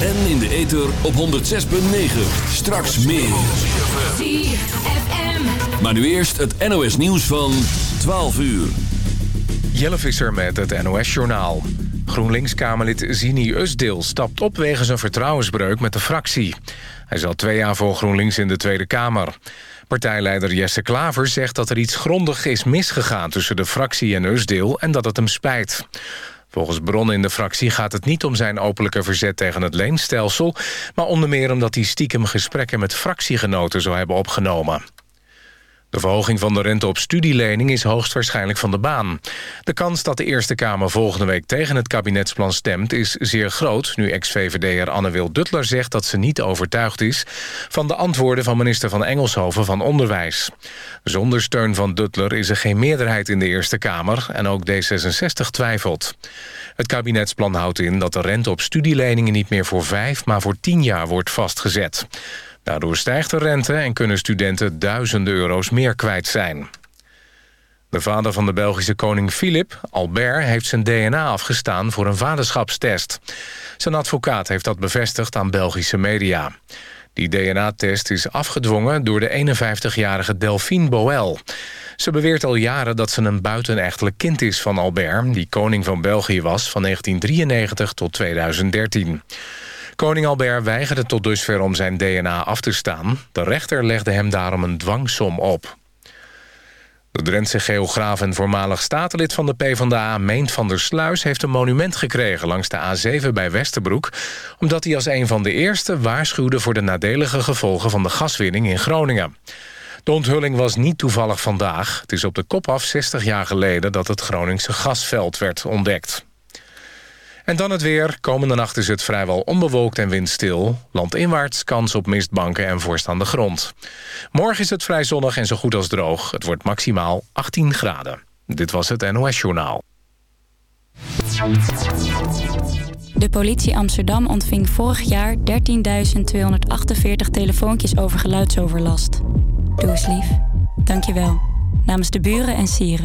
En in de ether op 106.9. Straks meer. Maar nu eerst het NOS nieuws van 12 uur. Jelle Visser met het NOS-journaal. GroenLinks-Kamerlid Zini Usdil stapt op wegens een vertrouwensbreuk met de fractie. Hij zat twee jaar voor GroenLinks in de Tweede Kamer. Partijleider Jesse Klaver zegt dat er iets grondig is misgegaan... tussen de fractie en Usdil en dat het hem spijt. Volgens bronnen in de fractie gaat het niet om zijn openlijke verzet tegen het leenstelsel... maar onder meer omdat hij stiekem gesprekken met fractiegenoten zou hebben opgenomen. De verhoging van de rente op studielening is hoogstwaarschijnlijk van de baan. De kans dat de Eerste Kamer volgende week tegen het kabinetsplan stemt... is zeer groot, nu ex-VVD'er Anne-Wil Duttler zegt dat ze niet overtuigd is... van de antwoorden van minister van Engelshoven van Onderwijs. Zonder steun van Duttler is er geen meerderheid in de Eerste Kamer... en ook D66 twijfelt. Het kabinetsplan houdt in dat de rente op studieleningen niet meer voor vijf... maar voor tien jaar wordt vastgezet. Daardoor stijgt de rente en kunnen studenten duizenden euro's meer kwijt zijn. De vader van de Belgische koning Filip, Albert, heeft zijn DNA afgestaan voor een vaderschapstest. Zijn advocaat heeft dat bevestigd aan Belgische media. Die DNA-test is afgedwongen door de 51-jarige Delphine Boel. Ze beweert al jaren dat ze een buitenechtelijk kind is van Albert... die koning van België was van 1993 tot 2013. Koning Albert weigerde tot dusver om zijn DNA af te staan. De rechter legde hem daarom een dwangsom op. De Drentse geograaf en voormalig statenlid van de PvdA... Meent van der Sluis heeft een monument gekregen langs de A7 bij Westerbroek... omdat hij als een van de eerste waarschuwde... voor de nadelige gevolgen van de gaswinning in Groningen. De onthulling was niet toevallig vandaag. Het is op de kop af 60 jaar geleden dat het Groningse gasveld werd ontdekt. En dan het weer. Komende nacht is het vrijwel onbewolkt en windstil. Landinwaarts kans op mistbanken en vorst aan de grond. Morgen is het vrij zonnig en zo goed als droog. Het wordt maximaal 18 graden. Dit was het NOS Journaal. De politie Amsterdam ontving vorig jaar 13.248 telefoontjes over geluidsoverlast. Doe eens lief. Dank je wel. Namens de buren en sieren.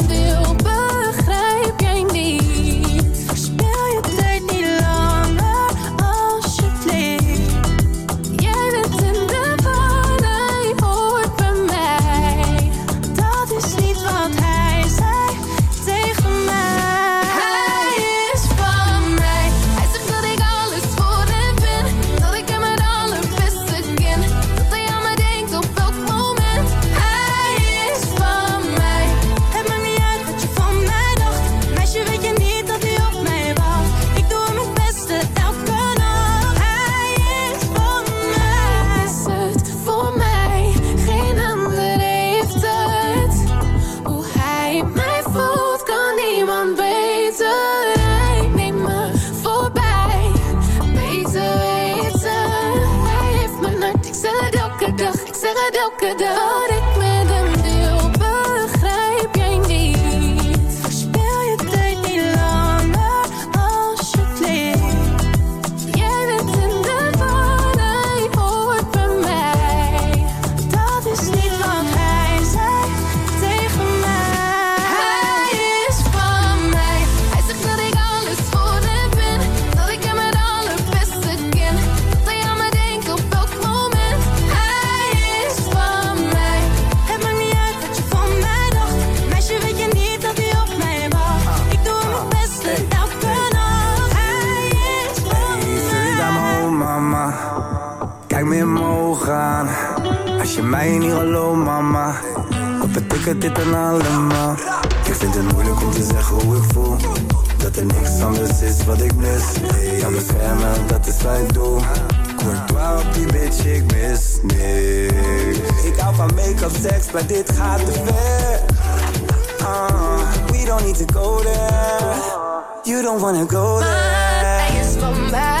Als je niet mama. Het het dit dan allemaal. Ik vind het moeilijk om te zeggen hoe ik voel. Dat er niks anders is wat ik mis. Aan beschermen, dat is wat ik doe. Courtois op die bitch, ik mis niks. Ik hou van make-up, seks, maar dit gaat te ver. Uh, We don't need to go there. You don't wanna go there. Maar hij is van mij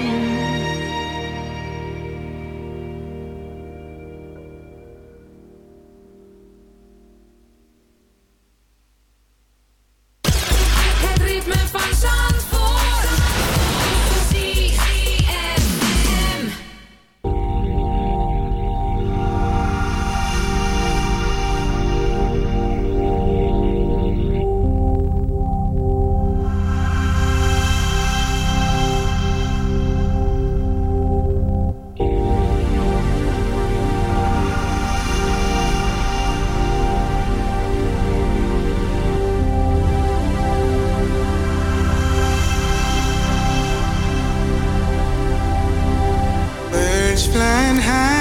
flying high.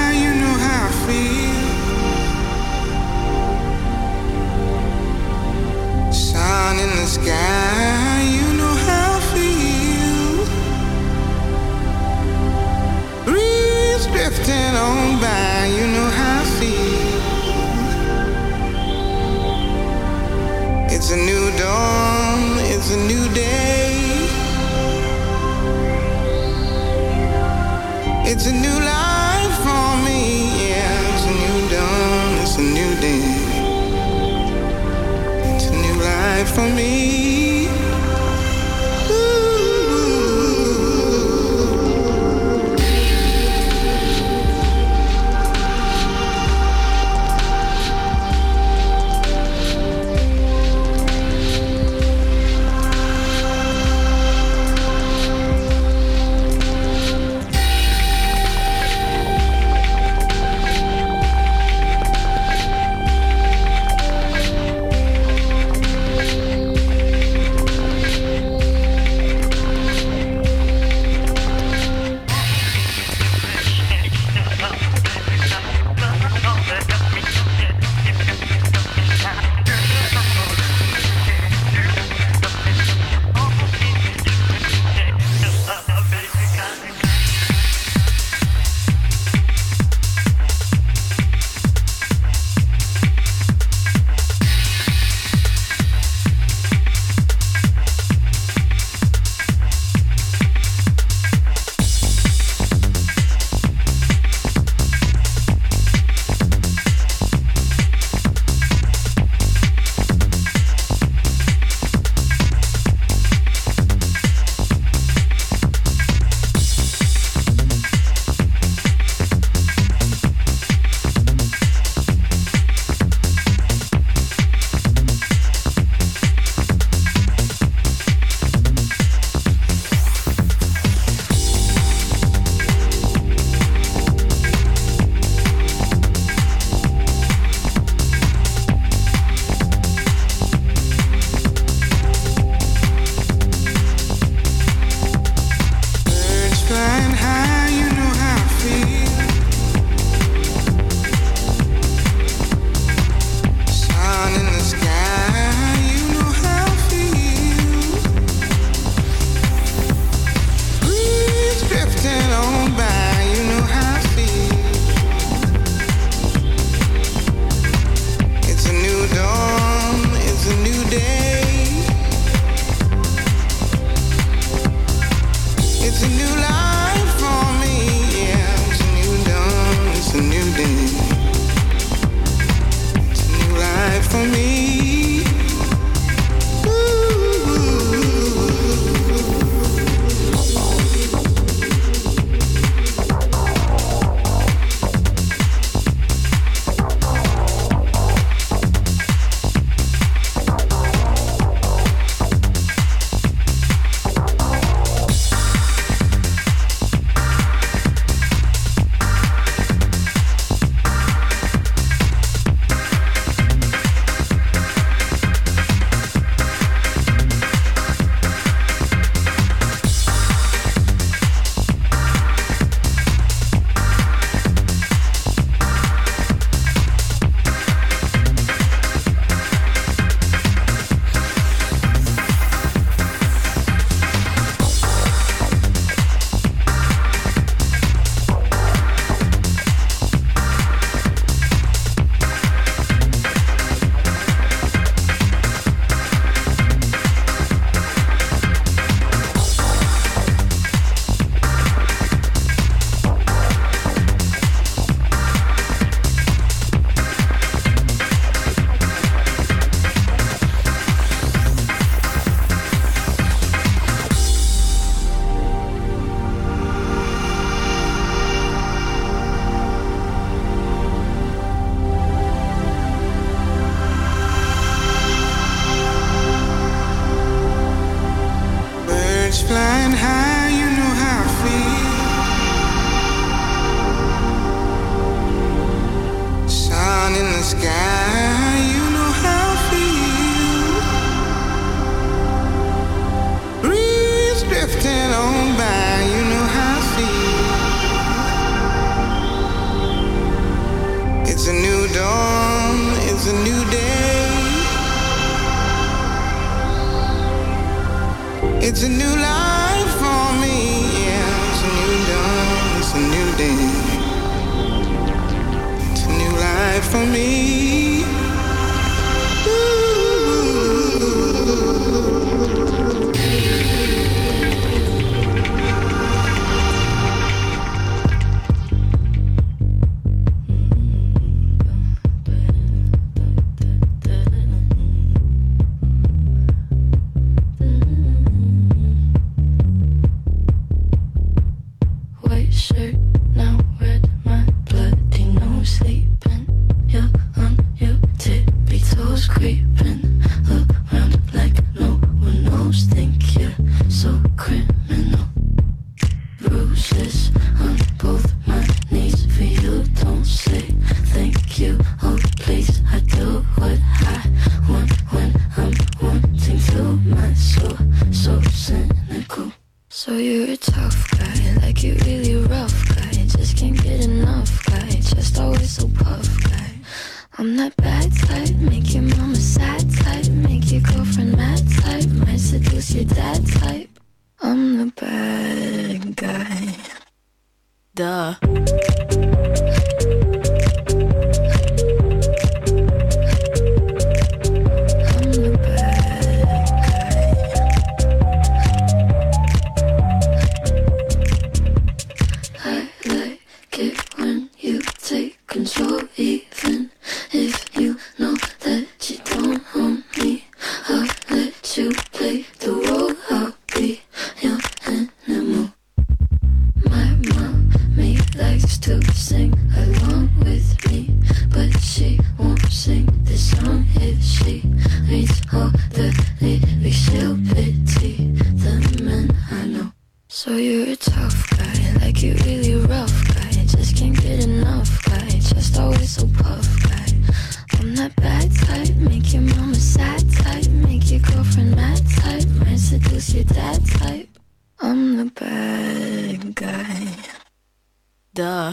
Duh.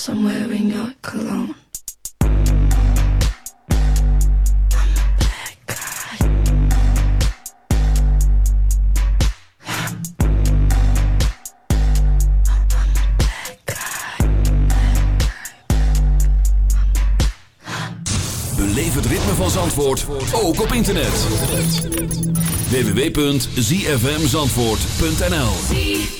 cause I'm wearing your cologne. van Zandvoort ook op internet. www.zfmzandvoort.nl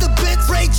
bitch. Ray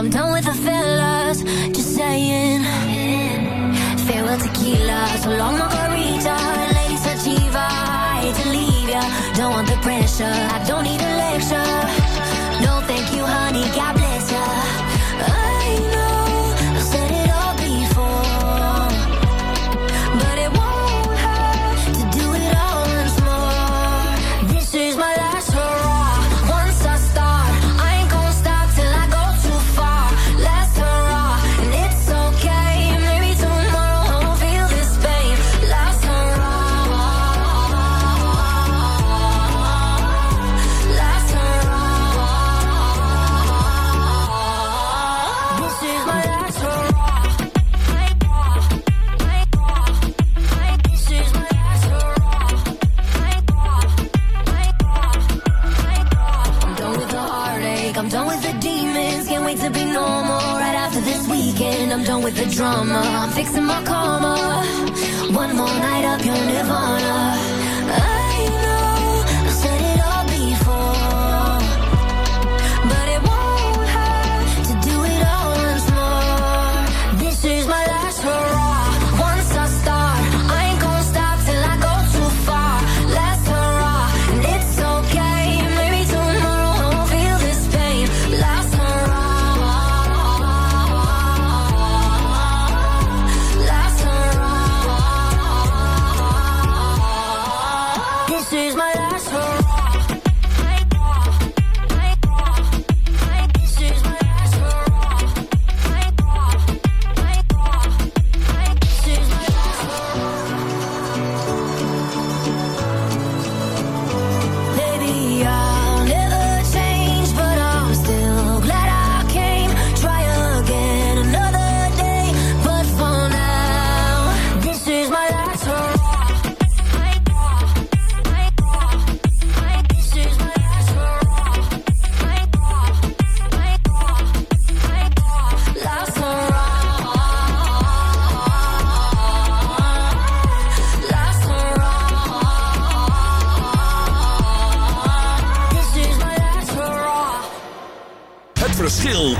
I'm done with the fellas, just saying. Farewell tequila, so long margarita, lady sativa, I hate to leave ya, don't want the pressure, I don't need a lecture.